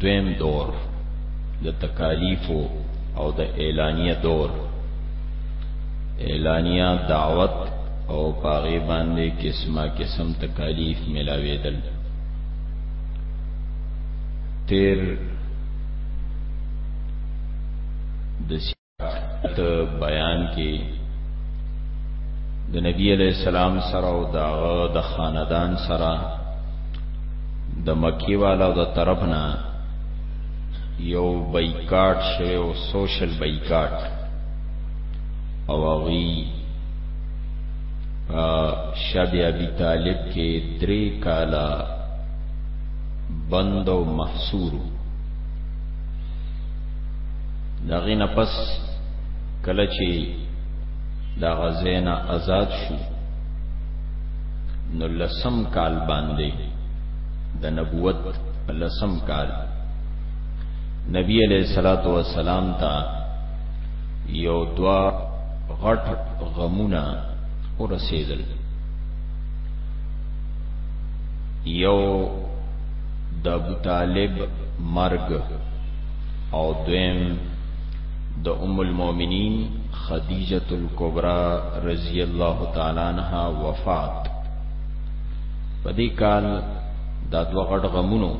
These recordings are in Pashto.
دویم دور د تکالیفو او د اعلانیه دور اعلانیه دعوت او پاغه باندې قسمه قسم تکالیف ملاویدل تیر د ته بیان کې د نبی علی السلام سره او داغه د خاندان سره د مکی والا د طرف نه یو بایکاټ شوی او سوشل بایکاټ او هغه شب ابي طالب کې درې کالا بند او محصور دا غینه پس کله چې دا غزینا آزاد شو نو لسم کال باندې د نبوت لسم کال نبی علیہ الصلوۃ والسلام ته یو دوا غټ غمونه ورسېدل یو د ابو طالب مرګ او دویم د ام المؤمنین خدیجه الکبرى رضی الله تعالی عنها وفات په دې کال دا دوه غټ غمونو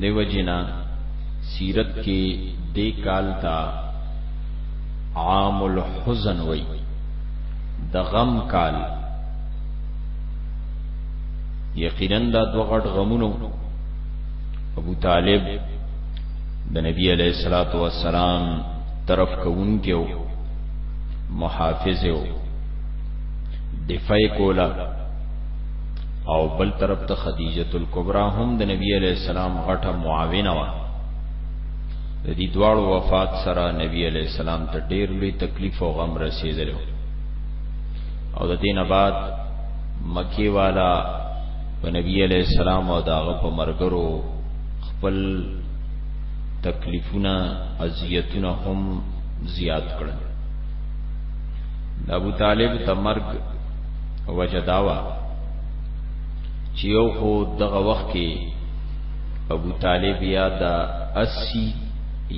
دیو جنا سیرت کې دې کال تا عام الحزن وای د غم کال یقینا دا دوه غټ غمونو ابو طالب د نبی علیہ الصلات والسلام طرف کوونکو محافظو دفاع کولا او بل طرف ته خدیجه الکبرى هم د نبی علیہ السلام غټه معاونه و د دې دواړو وفات سره نبی علیہ السلام ته ډیر لوی تکلیف او غم رسیدلو او د دینه بعد مکی والا په نبی علیہ السلام او داغه په مرګرو خپل تکلیفونه اذیتونه هم زیات کړل ابو طالب ته مرګ وجداوا چې یو خو دغه وخت کې ابو طالب یا د 80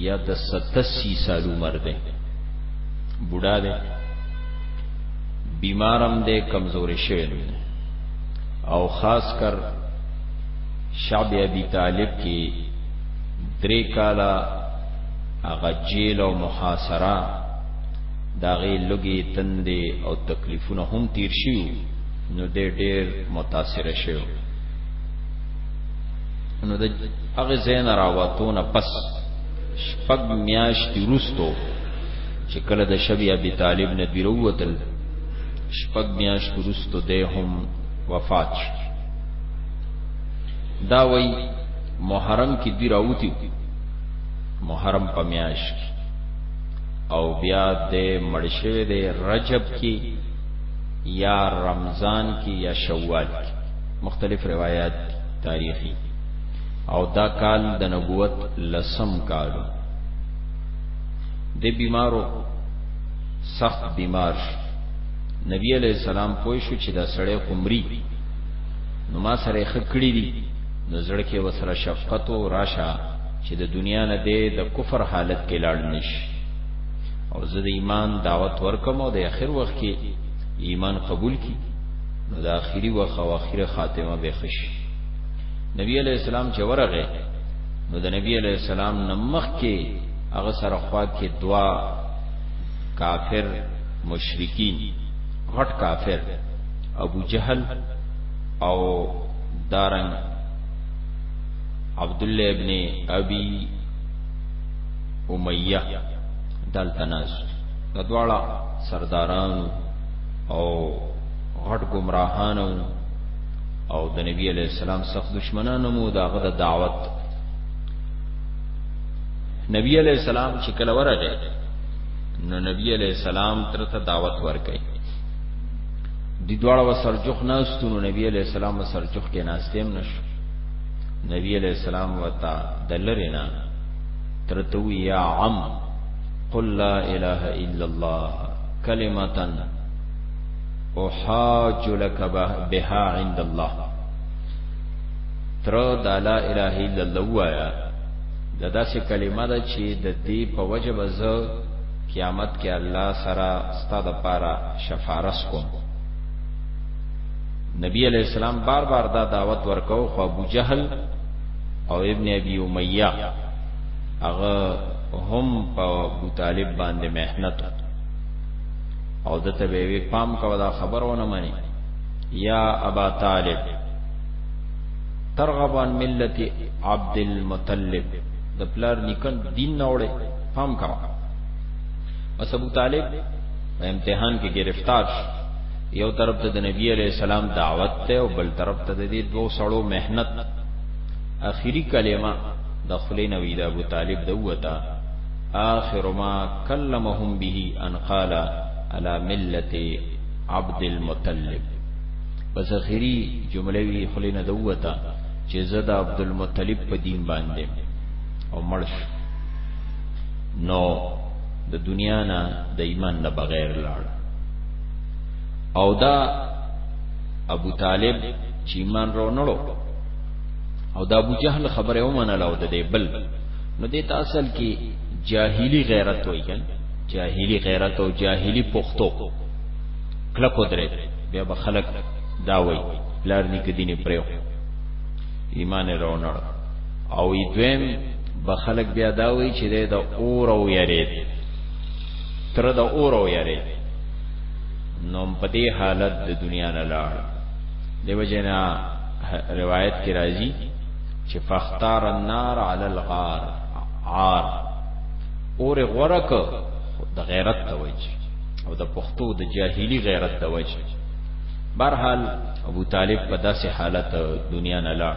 یا د 87 سال عمر دی بوډا دی بیمارم دی کمزوري شوی دی او خاص کر شعب ابي طالب کې درې کاله هغه جیل او محاصره دا غي لګي تندې او تکلیفونه هم تیر شي نو دې ډېر متاثر شوی نو د هغه زین راواتونه پس شپږ میاشتې وروسته چې کله د شبي ابي طالب نه بیروتل شپږ میاشت وروسته دی هم وفات شو دا وای محرم کې دی راوتی محرم په میاشت کې او بیا د مړشوي د رجب کې یا رمضان کې یا شوال کې مختلف روایت تاریخي او دا کال د نبوت لسم کالو د بیمارو سخت بیمار شو نبی علیہ السلام پوه شو چې دا سړی قمری نو ما سره خکړی دي نو زړه کې وسره شفقت او راشه چې د دنیا نه دی د کفر حالت کې لاړ نشي او زه د ایمان دعوت ورکم او د اخر وخت کې ایمان قبول کی نو د اخیری وخت او اخیره خاتمه به خوش نبی علیہ السلام چې ورغه نو د نبی علیہ السلام نمخ کې هغه سره خوا کې دعا کافر مشرکین غټ کافر ابو جهل او دارنګ عبد الله ابن ابي امیه دل تناس د دواړه سردارانو او غټ گمراهانو او د نبی علی السلام سخت دشمنانو مو داغه د دعوت نبی علی السلام چې کله ورغی نو نبی علیہ السلام تر ته دعوت ورکړي د دواړه وسرجخ ناستو نو نبی علیہ السلام وسرجخ کې ناستیم نشو نبی علیہ السلام وتا دلرینا تر تو یا عم قل لا اله الا الله کلمتا احاج لك بها عند الله تر دا لا اله الا الله وایا دا داسې کلمه ده چې د دې په وجه به زه قیامت کې الله سره ستا د پاره شفارس کوم نبی علیہ السلام بار بار دا دعوت ورکاو خو ابو جهل او ابن ابي اميه هغه هم په ابو طالب باندې مهنت او د ته به پام کوه دا خبرونه مانی یا ابا طالب ترغبان ملت عبد المطلب د پلار نکن دین نه وړي پام کا بس ابو طالب په امتحان کې گرفتار شو یو طرف ته د نبی علی السلام دعوت ته او بل طرف ته د دې دوه سړو مهنت اخیری کلمه د خلین وی د ابو طالب د وتا اخر ما کلمهم به ان قال على ملت عبد المطلب بس اخیری جمله وی خلی نه دوته چې زه د عبدالمطلب په دین باندې او مرش نو د دنیا نه د ایمان نه بغیر لاړ او دا ابو طالب چې ایمان رو نړو او دا ابو جهل خبره ومنله او د دې بل نو د اصل کې جاهلی غیرت وای کنه جاهلی غیرت او جاهلی پختو کلکو درې بیا به خلک دا وایي پلار نیکه دینې پرې ایمان راونړ او ای دویم به خلک بیا دا وایي چې د اور او یارید تر د اور او یارید نو په دې حالت د دنیا نه لاړ دیو جنا روایت کې راځي چې فختار النار علی الغار عار اور غورک د غیرت د وجه او د پښتو د جاهلی غیرت د وجه برحال ابو طالب په داسې حالت دنیا نه لاړ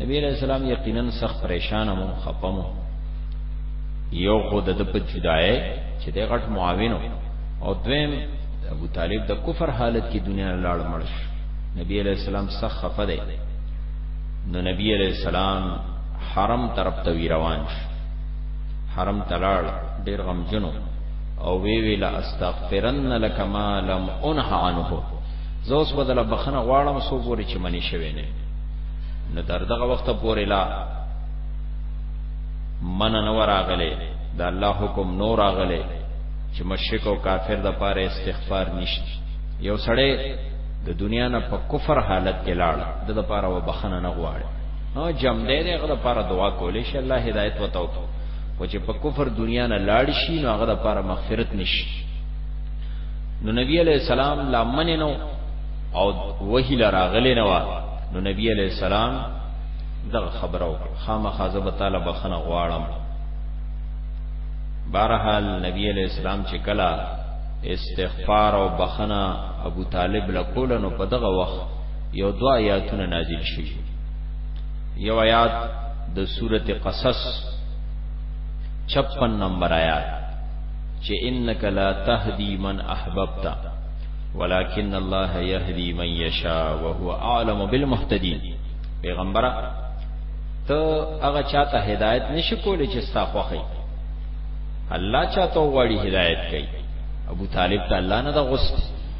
نبی علیہ السلام یقینا سخت پریشان مو خپم یو خود د په جدای چې د غټ معاون او دویم ابو طالب د کفر حالت کې دنیا نه لاړ مړ شو نبی علیہ السلام سخت خفه دی نو نبی علیہ السلام حرم طرف ته روان شو حرم ته لاړ ډیر غمجنو او وی وی لا استغفرن لك ما لم انه عنه زه اوس بدله بخنه غواړم سو پوری چې منی شوی نه نو تر دغه وخت پوری لا من نه وراغله دا الله حکم نور راغله چې مشرک او کافر د پاره استغفار نشته یو سړی د دنیا نه په کفر حالت کې لاړ د لپاره و بخنه نه غواړي ها جام دې دې غره پر دعا کولې شه الله هدایت وتاو او چې په کفر دنیا نه لاړ شي نو هغه پر مغفرت نشي نو نبی علیہ السلام لا من نو او وحی لراغلی نو نو نبی علیہ السلام دغه خبرو خامخا زب تعالی بخنه غواړم بهرحال نبی علیہ السلام چې کلا استغفار او بخنه ابو طالب لکول نو په دغه وخت یو دوا آیاتونه نازل شي یو آیات د سورته قصص 56 نمبر آیات چې انک لا تهدی من احببت ولكن الله يهدي من يشاء وهو اعلم بالمهتدين پیغمبره ته هغه چاته هدایت نشي کولای چې ستا خوخي الله چاته وړي هدایت کوي ابو طالب ته الله نه د غصه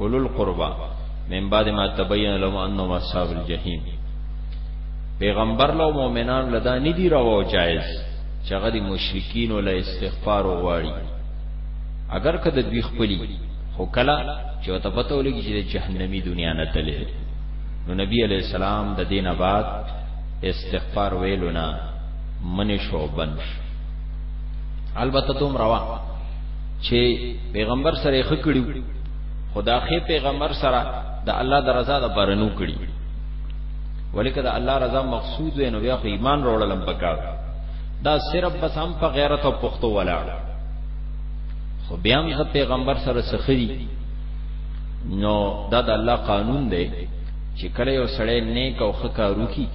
اولو القربا من بعد ما تبین لهم انهم اصحاب الجحیم پیغمبر لو مؤمنان لدا ندی روا او جایز چې هغه د مشرکین ول استغفار وغواړي اگر کده دوی خپلی خو کله چې وته پته ولګي چې د جهنمی دنیا نه تللی نو نبی علی السلام د دینه بعد استغفار ویلونه منش او بنش البته دوم روا چې پیغمبر سره خ کړیو خدا خې پیغمبر سره د الله د رضا د پرنو کړی ولیکه د الله رضا مقصود وینو بیا خو ایمان وروړلم پکار دا صرف بس هم په غیرت او پختو ولاړ خو بیا هم د پیغمبر سره سخري نو دا د الله قانون دی چې کله یو سړی نیک او خکارو کی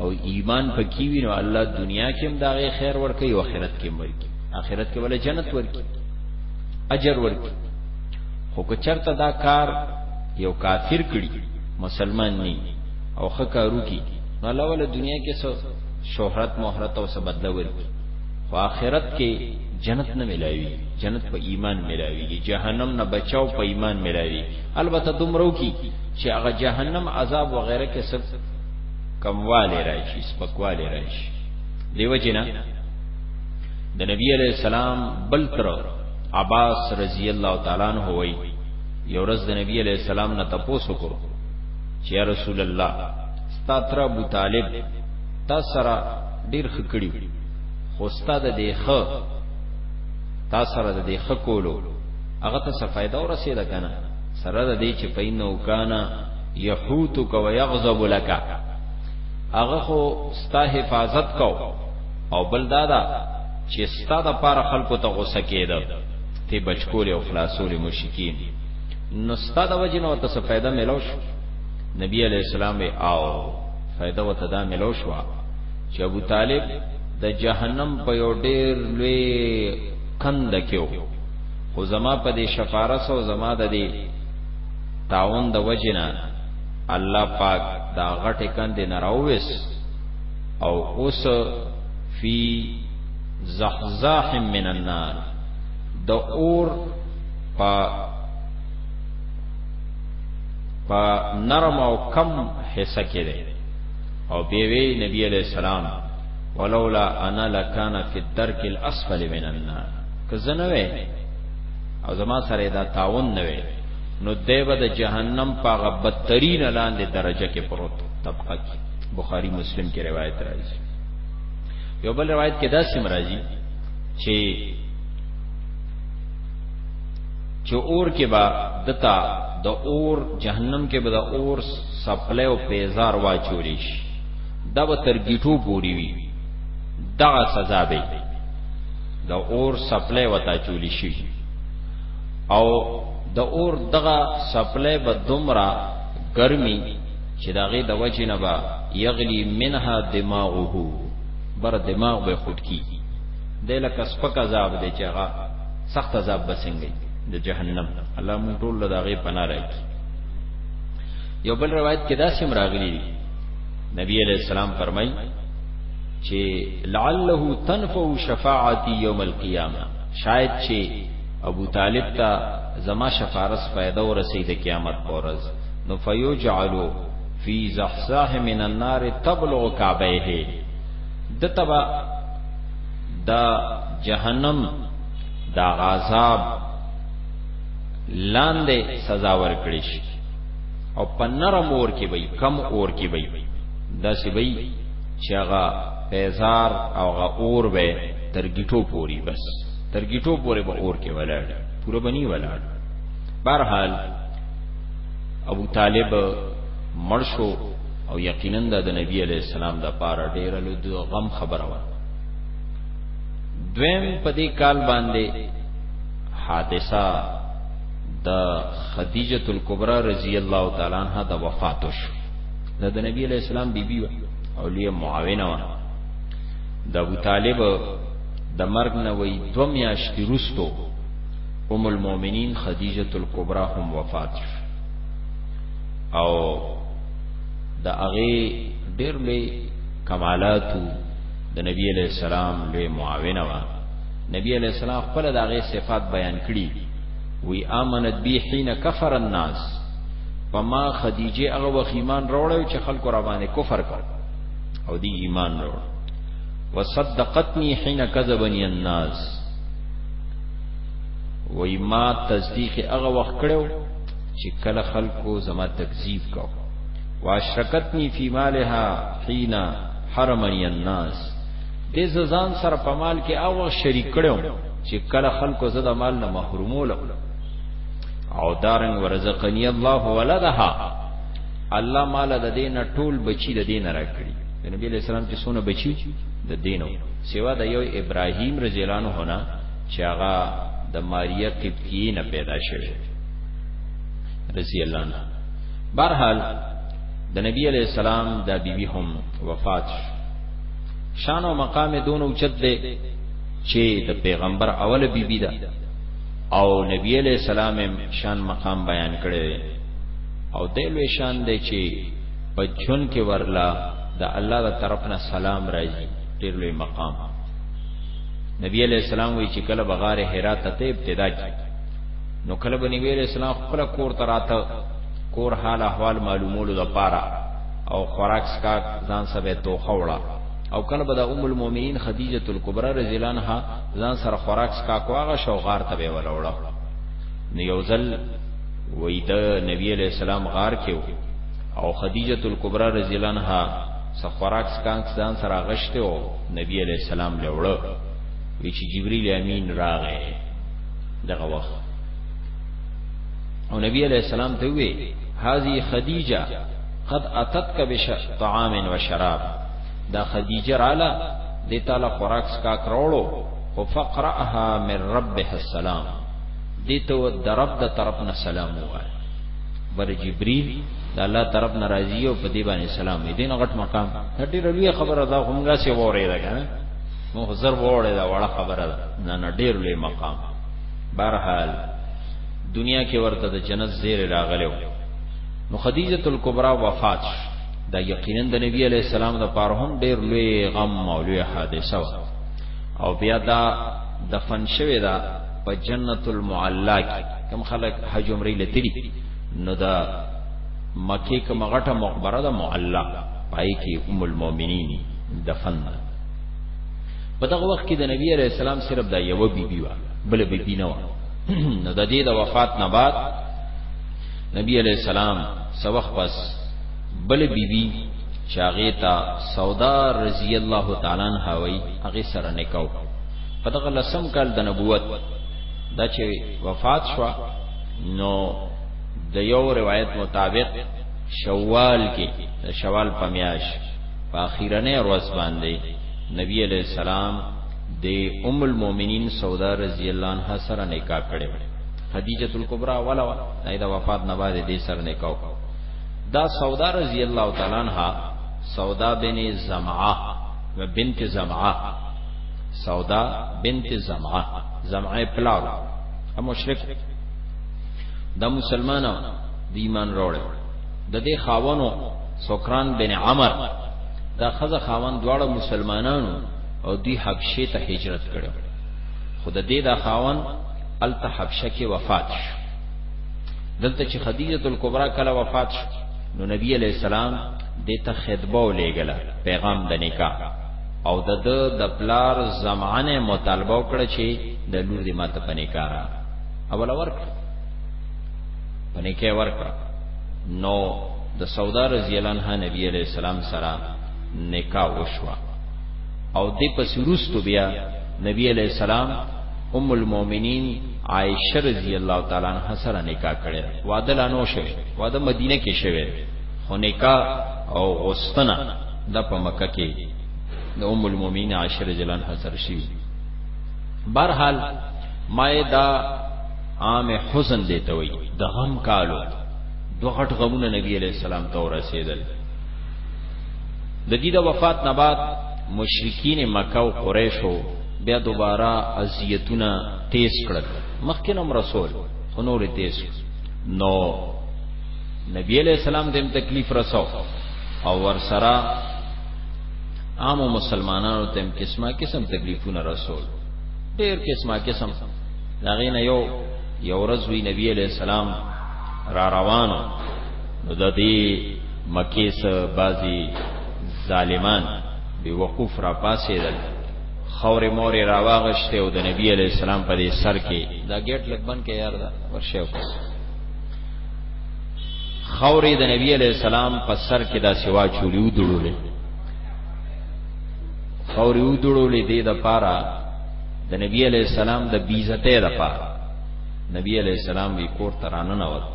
او ایمان پکې وي نو الله دنیا کې هم دا غي خیر ورکي او آخرت کې هم ورکي آخرت کې ولې جنت ورکي اجر ورکړي خو که چرته دا کار یو کافر کړي مسلمان نه او خه کارو کی نو الله ول دنیا کې سو شهرت مهرت او څه بدله ورکړي خو آخرت کې جنت نه ملاوي جنت په ایمان ملاويږي جهنم نه بچاو په ایمان ملاوي البته دومره کی چې هغه جهنم عذاب وغیرہ کې سب کمواله راشي سپکواله راشي دیو جنا د نبی علیہ السلام بل تر عباس رضی الله تعالی عنہ وای یو ورځ د نبی علیہ السلام نه تاسو کو چې یا رسول الله ستا تر ابو طالب تا سره ډیر خکړی خو ستا د دې خ تا سره د دې خ کولو هغه ته څه فائدہ ورسېده کنه سره د دې چې پینو کانا یحوتک ویغضب لک هغه خو ستا حفاظت کو او بل دا دا چې ستا د پاره خلکو ته غوسه کېده ته بچکول او خلاصول مشکین نو ستا د وجه نو ته څه فائدہ ملو شو نبی علیہ السلام وی آو فائدہ وته دا ملو شو چې ابو طالب د جهنم په یو ډیر لوی کند کېو خو زما په دې شفارس او زما د دې تعاون د وجنه الله پاک دا غټه کند نه راوېس او اوس فی زحزاح من النار د اور په په نرم او کم حصہ کې دی او بیوی نبی علیہ السلام ولولا انا لکان فی الدرک الاسفل من النار که زنوې او زما سره دا تعاون نه وي نو دیو د جهنم په غبترین لاندې درجه کې پروت طبقه کې بخاری مسلم کې روایت راځي یو بل روایت کې دا سم راځي چې چې اور کې با دتا د اور جهنم کې به د اور سپلې او پیزار واچولی شي دا به تر گیټو پوری وي دا سزا به د اور سپلې وتا چولی شي او د اور دغه سپلې به دومره ګرمي چې داغه د وجه نه با یغلی منها دماغه بر دماغ به خود کی د لکه سپک عذاب دی چې هغه سخت عذاب بسنګي د جهنم الله مون ټول له داغه پناه راکړي یو بل روایت کې دا سم راغلی نبی علیہ السلام فرمای چې لعله تنفع شفاعتی یوم القیامه شاید چې ابو طالب ته زما شفارس فائدہ ورسې د قیامت پر ورځ نو فیجعلو فی زحزاح من النار تبلغ کعبیه دتبا دا جهنم دا غذاب لاندې سزا ورکړي شي او په نرم اور کې وي کم اور کې وي دا سی وي چې هغه پیزار او هغه اور به تر گیټو پوری بس تر گیټو پوری به اور کې ولاړ پوره بنی ولاړ بهرحال ابو طالب مرشو او یقینا د نبی علی السلام د پاره ډیر له غم خبره و دویم په دې کال باندې حادثه د خدیجه الکبرى رضی الله تعالی عنها د وفات شو د نبی علی السلام بیبي بی او لوی معاونه و د ابو طالب د مرګ نه وې دوه میاشتې وروسته ام المؤمنین خدیجه الکبرى هم وفات شو او د هغه ډېر لوی کمالاتو د نبی علیہ السلام لوی معاونه وا نبی علیہ السلام خپل د هغه صفات بیان کړي وی امنت بی حين کفر الناس پما خدیجه هغه وخت ایمان راوړل چې خلکو را باندې کفر کړ او دی ایمان راوړ وصدقتنی حين كذبني الناس وای ما تصدیق هغه وخت کړو چې کله خلکو زما تکذیب کو واشرکتنی فی مالها حين حرمنی الناس دې ځان سره په مال کې هغه شریک کړو چې کله خلکو زدا مال نه محرومول او دارن ورزقنی الله ولدها الله مال د دین ټول بچی د دین راکړي نبی علیہ السلام چې سونه بچی د دینو سیوا د یو ابراهیم رضی الله عنه چې هغه د ماریه قبطیه نه پیدا شوه رضی الله عنها برحال د نبی علی السلام د بیبي هم وفات شان او مقام دون اوچت دی چې د پیغمبر اوله بیبي ده او نبی علی السلام شان مقام بیان کړی او د لوی شان دی چې په جون کې ورلا د الله تر طرف نه سلام راځي ډیر لوی مقام نبی علیہ السلام وی چې کله بغار حرا ته ابتدا کی نو کله به نبی علیہ السلام خپل کور ته راته کور حال احوال معلومولو د پاره او خوراک سکا ځان سبه توخه وړه او کله به د ام المؤمنین خدیجه الکبرى رضی الله عنها ځان سره خوراک سکا کواغه شوغار ته به وروړه نو یو ځل وای د نبی علیہ السلام غار کې او خدیجه الکبرى رضی الله عنها سره خوراک سکا ځان سره غشته نبی علیہ السلام له وړو وی چې جبرئیل امین راغې دغه وخت او نبی علیہ السلام ته وی هذه خدیجه قد اتتک بطعام و شراب دا خدیجه رااله د تعالی خوراک سکا کروړو او فقرها من ربها السلام دته و درب د طرف نه سلام وای بر جبريل د الله طرف ناراضي او په دې باندې سلام دې نه غټ مقام هټي روي خبره دا هم غاسي وره ده کنه مو زر وره دا وړه خبره ده نه نه ډېر لوی مقام بهرحال دنیا کې ورته د جنت زیر راغلو نو خدیجه الکبرى وفات دا یقینا د نبی علی السلام د پاره هم ډېر لوی غم او لوی حادثه و او بیا دا دفن شوه دا په جنت المعلا کې کم خلک حج عمره لتلی نو دا مکه کوم غټه مقبره ده معلا پای کې ام المؤمنین دفن ده په دغه وخت کې د نبی علی السلام صرف دا یو بیبي و بل بیبي نه و نو د دې د وفات نه بعد نبی علی السلام سوخ پس بل بیبي چاغه تا سودا رضی الله تعالی عنها وی هغه سره نکاو په دغه لسم کال د نبوت دا چې وفات شو نو د یو روایت مطابق شوال کې شوال پمیاش په اخیرنه ورځ باندې نبی علیہ السلام د ام المؤمنین سودا رضی الله عنها سره نکاح کړو خدیجه الکبرى ولا ولا دا وفات نه بعد دې سره نکاح وکړو دا سودا رضی الله تعالی عنها سودا بن زمعه و بنت زمعه سودا بنت زمعه زمعه پلاو او مشرک دا مسلمانو د ایمان وروړي د دې خاونو سوکران بن عمر دا خزه خاون دواړه مسلمانانو او دی حبشه ته هجرت کړو خود دې دا خاون الته حبشه کې وفات شو دلته چې خدیجه الکبرى کله وفات شو نو نبی علیہ السلام دته خطبه ولېګله پیغام د نکاح او د د د پلار زمانه مطالبه وکړه چې د لور دې ماته پنې کارا اوله ورک پنې کې ورک نو د سودا رضی الله عنها نبی علیہ السلام سره نکاح وشوا او د پس روستو بیا نبی علیہ السلام ام المؤمنین عائشه رضی الله تعالی عنها سره نکاح کړي واده لانو شوه واده مدینه کې شوه خو نکاح او غوستنه دا په مکه کې د ام المؤمنین عائشه رضی الله عنها سره شي برحال ما دا عام حزن دی ته وي د غم کالو دوه غټ غمونه نبی علیہ السلام ته ورسېدل د دې د وفات نه بعد مشرکین مکه او قریشو بیا دوباره اذیتونه تیز کړل مخکینم رسول هنور تیز نو نبی علیہ السلام دیم تکلیف رسو او ورسره عام مسلمانانو تم قسمه قسم تکلیفونه رسول ډیر قسمه قسم دا غینه یو یو ورځ وی نبی علیہ السلام را روانو نو د دې مکه سره بازي ظالمان به وقوف را پاسېدل خورې مورې راواغشته او د نبی علی السلام په دې سر کې دا گیټ لګبن کې یار دا ورشه وکړه خورې د نبی علی السلام په سر کې دا سوا چولیو دړولې خورې و دړولې دې د پاره د نبی علی السلام د بیزته د پاره نبی علی السلام وی کور ترانه نوت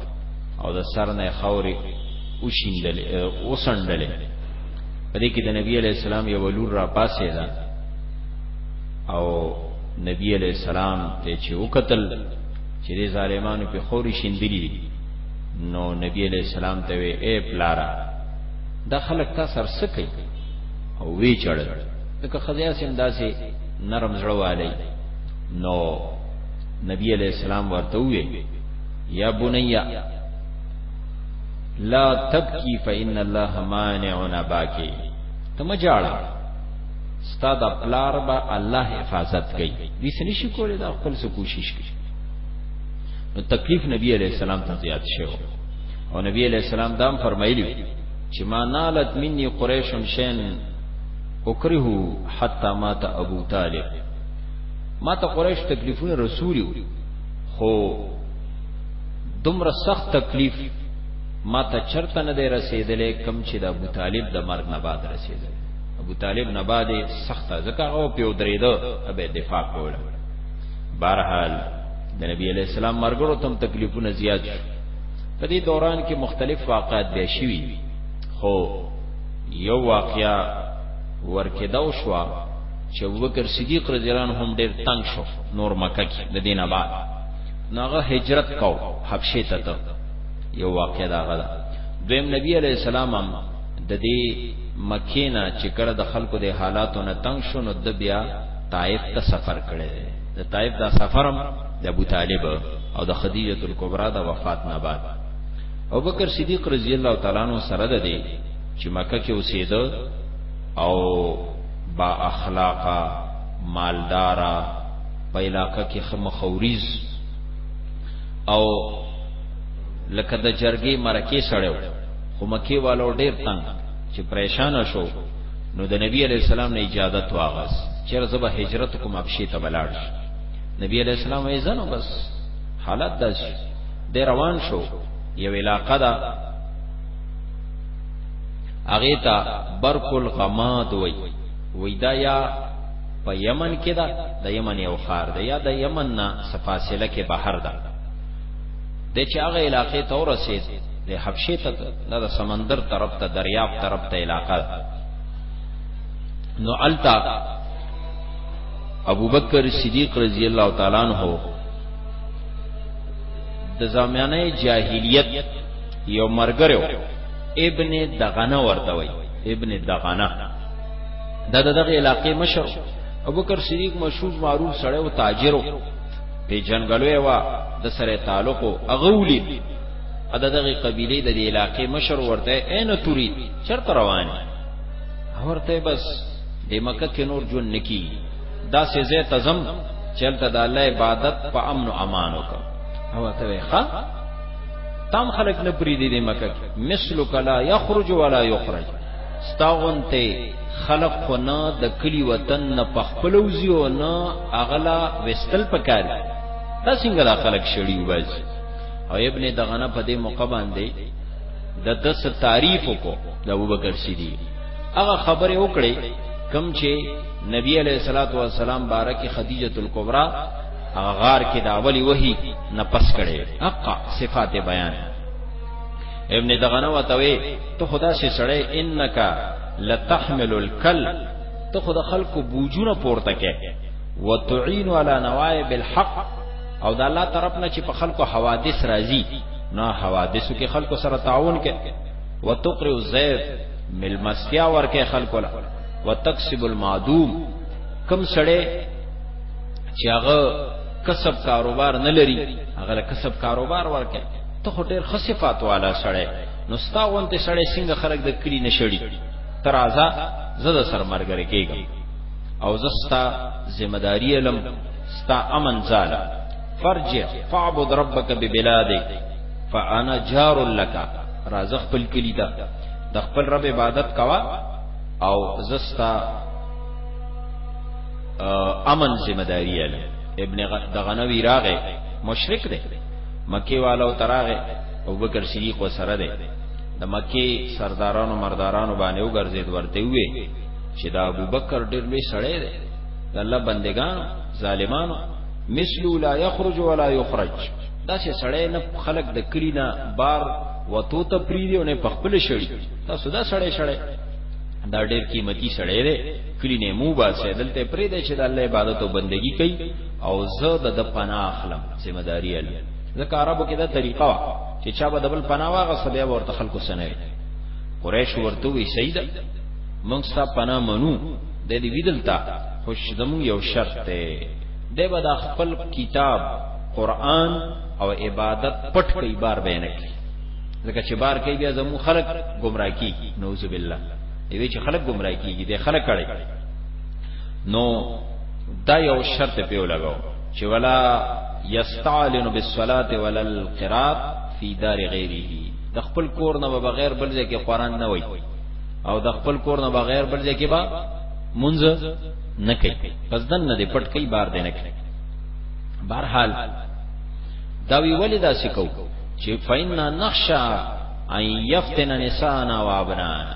او د سر نه خورې وشیندل وسندل په دې کې د نبی علی السلام یو لور را پاسې ده او نبی علی السلام ته چې وکتل چې دې ظالمانو په خوري شندلې نو نبی علیہ السلام ته وی اے پلارا دا خلک تا سر سکي او وی چړل دغه خدای سم داسې نرم زړه والی نو نبی علیہ السلام ورته وی یا بنیا لا تبکی فإن الله مانع نباکی تم جاړه ستا د پلار به الله حفاظت کوي دې سني شي کولای دا خپل څه کوشش کوي نو تکلیف نبی علیہ السلام ته زیات شو او نبی علیہ السلام دا فرمایلی چې ما نالت مني قریش شین اکره حتا مات ابو طالب ما ته قریش تکلیفونه رسولي خو دومره سخت تکلیف ما ته چرته نه دی رسیدلې کم چې د ابو طالب د مرګ نه بعد رسیدلې ابو طالب نه بعد سخت ځکه او پیو درېده ابه دفاع کوله بهرحال د نبی علی السلام مرګرو تم تکلیفونه زیات شو په دې دوران کې مختلف واقعات بیا شوي خو یو واقعیا ورکه دا وشوه چې ابوبکر صدیق رضی الله عنه هم ډیر تنگ شو نور مکه کې د دین آباد ناغه هجرت کو حبشه ته یو واقعیا دا غلا دویم نبی علی السلام هم د دې مکې نه چې کله د خلکو د حالاتو نه تنګ شو نو د بیا طائف ته سفر کړی دی د طائف دا سفرم د ابو طالب او د خدیجه الکبرى د وفات نه بعد ابو بکر صدیق رضی الله تعالی عنہ سره ده دی چې مکه کې اوسېده او با اخلاقا مالدارا په علاقې کې خمخوریز او لکه د جرګې مرکه سړیو خو مکی والو ډیر تنگ چې پریشان شو نو د نبی علی السلام نه اجازه واغس چې زبه هجرت کوم ابشی ته بلاړ نبی علی السلام یې زنو بس حالت داس د روان شو یو علاقه دا هغه ته برق الغماد وای وای دا یا په یمن کې دا د یمن یو خار دی یا د یمن نه سفاصله کې بهر ده د چې هغه علاقې ته ورسید د حبشه ته نه د سمندر طرف ته دریاب طرف ته علاقه نو التا ابوبکر صدیق رضی الله تعالی عنہ د زمانه جاهلیت یو مرګرو ابن دغنه ورته وای ابن دغنه دا دغه علاقې مشر ابوبکر صدیق مشهور معروف سړی او تاجرو په جنگلوې وا د سره تعلق اغولی ا دغه قبيله د علاقې مشر ورته عین توري چرته روان ورته بس د مکه کې نور جون نکی دا سه زه تزم چلته د الله عبادت په امن او امان وکړه هو ته ښا تام خلق نه پری دي د مکه مثل کلا یخرج ولا یخرج ستا غونته خلق خو نه د کلی وطن نه پخپلو زیو نه اغلا وستل پکار دا څنګه دا خلق شړی وباز او ابن دغنه په دې موقع باندې د دس تعریف کو د ابوبکر صدیق هغه خبره وکړي کم چې نبی علیہ الصلوۃ والسلام بارک خدیجه الکبرى هغه غار کې دا اولی وਹੀ نه پس کړي حق صفات بیان ابن دغنه وتوي ته خدا سي سړی انک لتحمل الکل ته خدا خلق بوجونه پورته کې وتعين على نوائب الحق او د الله طرف نه چې په خلکو حوادث راځي نه حوادثو کې خلکو سره تعاون کې وتقرئ الزيف ملمسیا ورکه خلکو لا وتکسب المعدوم کم سړی چې هغه کسب کاروبار نه لري هغه کسب کاروبار ورکه ته خو ډېر خصفات والا سړی نو ستا غونته سړی څنګه خلک د کلی نشړي تر ازا زه د سرمرګره کېږم او زستا ذمہ داری علم ستا امن زاله فرجع فعبد ربک ببلادک فانا جار لك رازق خپل کلی دا د خپل رب عبادت کوا او زستا امن ذمہ داری علم ابن دغنوی راغه مشرک دی مکی والو تراغه ابوبکر صدیق وسره دی د مکه سردارانو مردارانو باندې وګرځید ورته وی چې دا ابوبکر ډیر لوی سړی دی د الله بندگان ظالمانو مثل لا یخرج ولا یخرج دا چې سړی نه خلق د کلی نه بار وتو ته پریدي او نه پخپل شړي تاسو دا سړی سړی دا ډیر قیمتي سړی دی کلی نه مو باسه دلته پریدي چې د الله عبادت او بندگی کوي او زه د پناه اخلم ذمہ داری الله ځکه عربو کې دا طریقه وا چې چا به دبل پناه واغسته بیا ورته خلکو سنوي قریش ورته وی سیدا موږ ستا پناه منو د دې ویدل تا خوش دمو یو شرط ته دی به دا خپل کتاب قران او عبادت پټ کوي بار بینه کی ځکه چې بار کوي بیا زمو خلق گمراه کی نعوذ بالله دوی چې خلق گمراه کیږي د خلق کړي نو دا یو شرط په لګاو چې ولا یستعلن بالصلاه ولا القراءه فی دار غیره د خپل کور نه بغیر بل ځای کې قران نه وای او د خپل کور نه بغیر بل ځای کې با منځ نه کوي پس دن نه دې پټ کوي بار دې نه کوي بهرحال دا وی ولې دا سکو چې فینا نخشا ان یفتن نسانا و ابنانا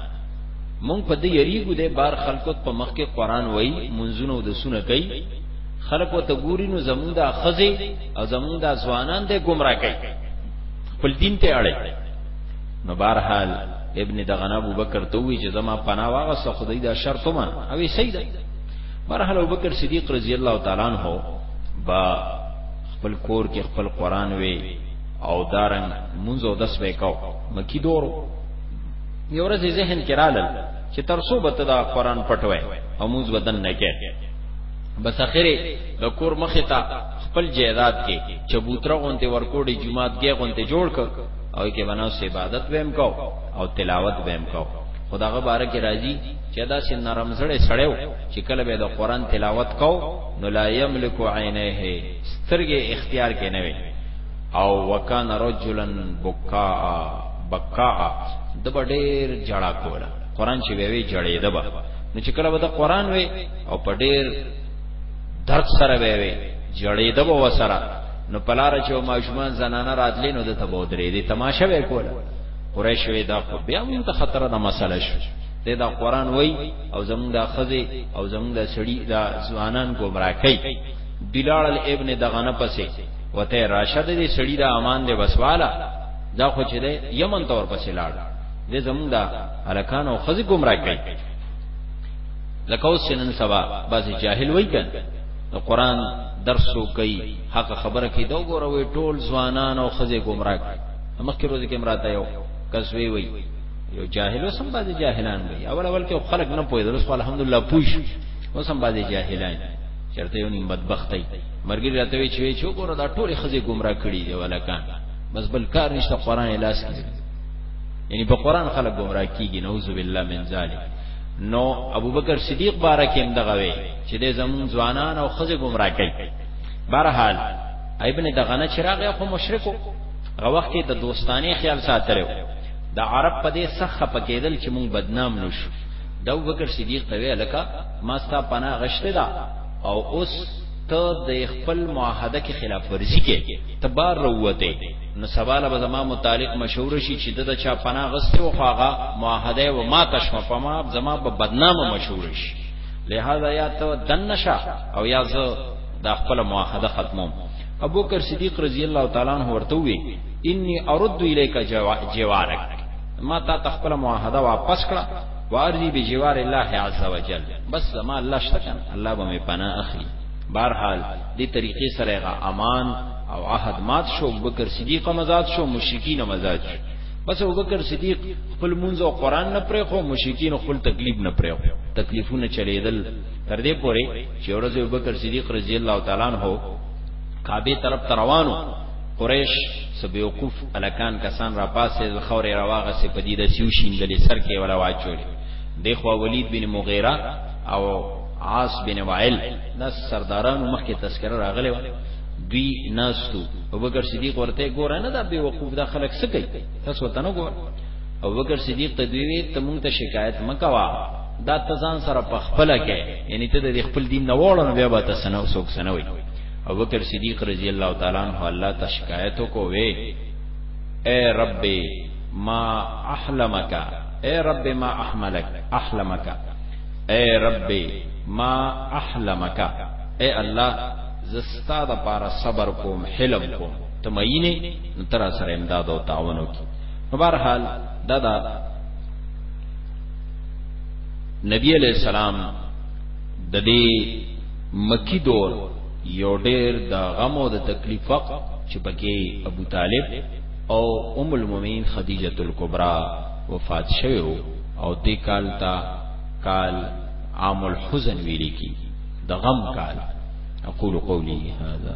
مونږ په دې یریګو دې بار خلکو په مخ کې قران وای منځونو د سونه کوي خلق وته ګوري نو زمونږ د خزي او زمونږ د ځوانان د گمراه کوي خپل دین ته اړي نو بهرحال ابن دغنا ابو بکر ته وی چې زما پناه واغسه خدای دا شرط ما او سید بهرحال ابو بکر صدیق رضی الله تعالی عنہ با خپل کور کې خپل قران وی او دارن منځ او دس وکاو مکی دور یو ورځ ذهن کې رالل چې ترسو به ته دا قران پټوي او موږ بدن نه کې بس اخره د کور مخه ته خپل جیداد کې چبوتره غونته ورکوډي جمعات کې غونته جوړ ک او کې بناو سه عبادت ویم کو او تلاوت ویم کو خداغه باره کې راځي چې دا سن نرم زړه سړیو چې کله به د قران تلاوت کو نو لا یملک عینه سترګې اختیار کې نه وي او وکان رجلن بکا بکا د ډېر جړا کوله قران چې وی جړې دبا نو چې کله به د قران وی او په ډیر درد سره به وي جړې د بو سره نو پلار چې ماشومان زنانه راتلې نو د تبو درې دي تماشه وکول قریش وی دا خو بیا موږ ته خطر نه مسله شو ته دا قران وای او زموږ د خزه او زموږ د سړی د ځوانان گمراه کوي بلال ابن دغنه پسې وته راشد دې سړی د امان دې وسواله دا خو چې دې یمن تور پسې لاړ دې زموږ د الکان او خزه گمراه کوي لکه اوس چې نن سبا بعضې جاهل وایي که د قرآن درس وکړي حق خبره کوي دا وګوره وایي ټول ځوانان او ښځې ګمراه کړي مخکې ورځې کې هم راته یو کس وی وی یو جاهل اوس هم بعضې جاهلان وایي اول اول کې خلک نه پوهېدل اوس خو الحمدلله پوه شو اوس هم بعضې جاهلان چېرته یو نیم بدبخت دی مرګري راته وایي چې وایي چې وګوره دا ټولې ښځې ګمراه کړي دي ولکان بس بل کار نشته قرآن یې لاس کې یعنی په قران خلک گمراه کیږي نعوذ بالله من ذلک نو ابوبکر صدیق بارک هم دغه وی چې د زمون ځوانان او خزه گمراه کوي بهرحال ابن دغنه چراغ خو مشرکو هغه وخت کې د دوستانه خیال ساتلو د عرب په دې سخه پکېدل چې مونږ بدنام نشو د ابوبکر صدیق ته وی لکه ما ستا پناه غشته دا او اوس ته د خپل معاهده کې خلاف ورزي کې تبار وروته نو سباله به زما متعلق مشهور شي چې د چا پناه غسته او خواغه معاهده و ما تشم په ما زما په بدنامه مشهور شي لہذا یا ته دنشا او یا ز د خپل معاهده ختموم ابو بکر صدیق رضی الله تعالی عنہ ورته وی انی ارد الیک جوارک ما تا تخپل معاهده واپس کړه وارضی بجوار الله عز وجل بس ما الله شتکن الله به می پناه اخلي بهرحال دې طریقې سره هغه امان او عهد مات شو بکر صدیق مزاد شو مشرکین مزاد شو بس ابوبکر صدیق خپل مونږ او قران نه پرې خو مشرکین خپل تکلیف نه پرې خو تکلیفونه چلیدل تر دې پورې چې ورځ ابوبکر صدیق رضی الله تعالی عنہ کعبه طرف روانو قریش سبیوقوف الکان کسان را پاسې د خورې رواغه سي پدیده سیو شیندلې سر کې ولا واچولې د خو ولید بن مغیره او عاص بن وائل دا سردارانو مخکې تذکرہ راغلی و دوی ناستو او بکر صدیق ورته ګور نه دا بے وقوف دا خلک سکی تاسو ته نه ګور او بکر صدیق ته دوی ته مونږ ته شکایت مکوا دا تزان سره په خپل کې یعنی ته د خپل دین نه وړل بیا به تاسو نه وسوک سنوي او بکر صدیق رضی الله تعالی عنہ الله ته شکایت کو وې اے رب ما احلمک اے رب ما احملک احلمک اے رب ما احلمک اے الله زستا د پاره صبر کوم حلم کوم ته مینه تر سره امداد او تعاون وکي په هر حال دا دا نبی علیہ السلام د دې مکی دور یو ډیر د غم او د تکلیف وخت چې پکې ابو طالب او ام المؤمنین خدیجه الکبرى وفات شوه او دې کال ته کال عام الحزن ویل کی د غم کال اقول قولی هذا